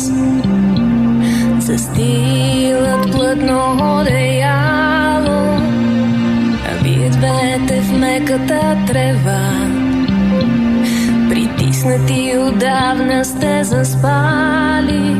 вас. Застилат плътно одеяло, а вие двете в меката трева. Притиснати отдавна сте заспали.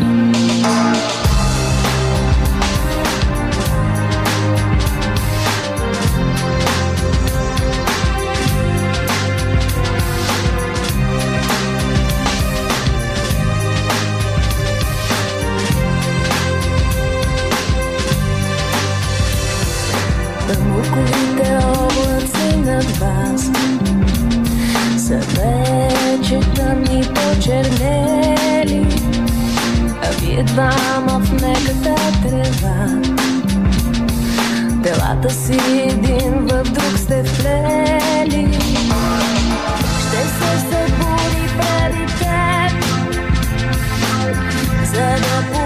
Двама в меката трева. Телата си един в друг сте вплели. Ще се събуди преди теб, за да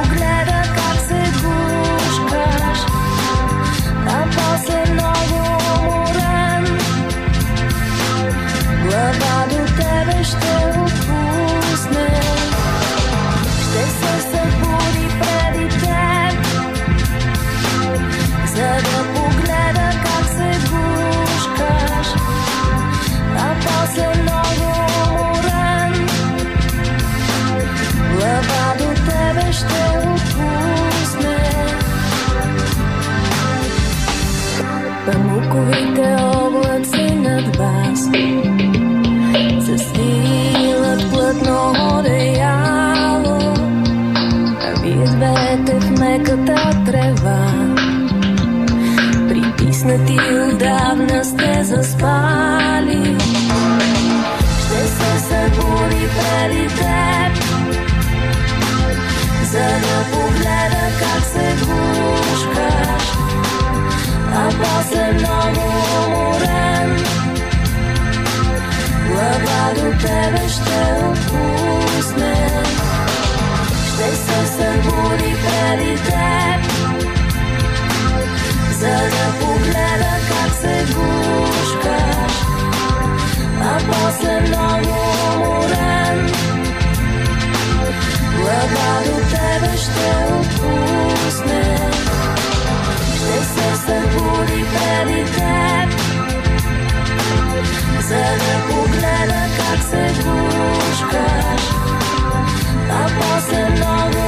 Памуковите облаци над вас. Застилат плътно одеяло. А вие двете в меката трева. Притиснати отдавна сте заспали а после много уморен преди теб За да погледа как се гушкаш А после много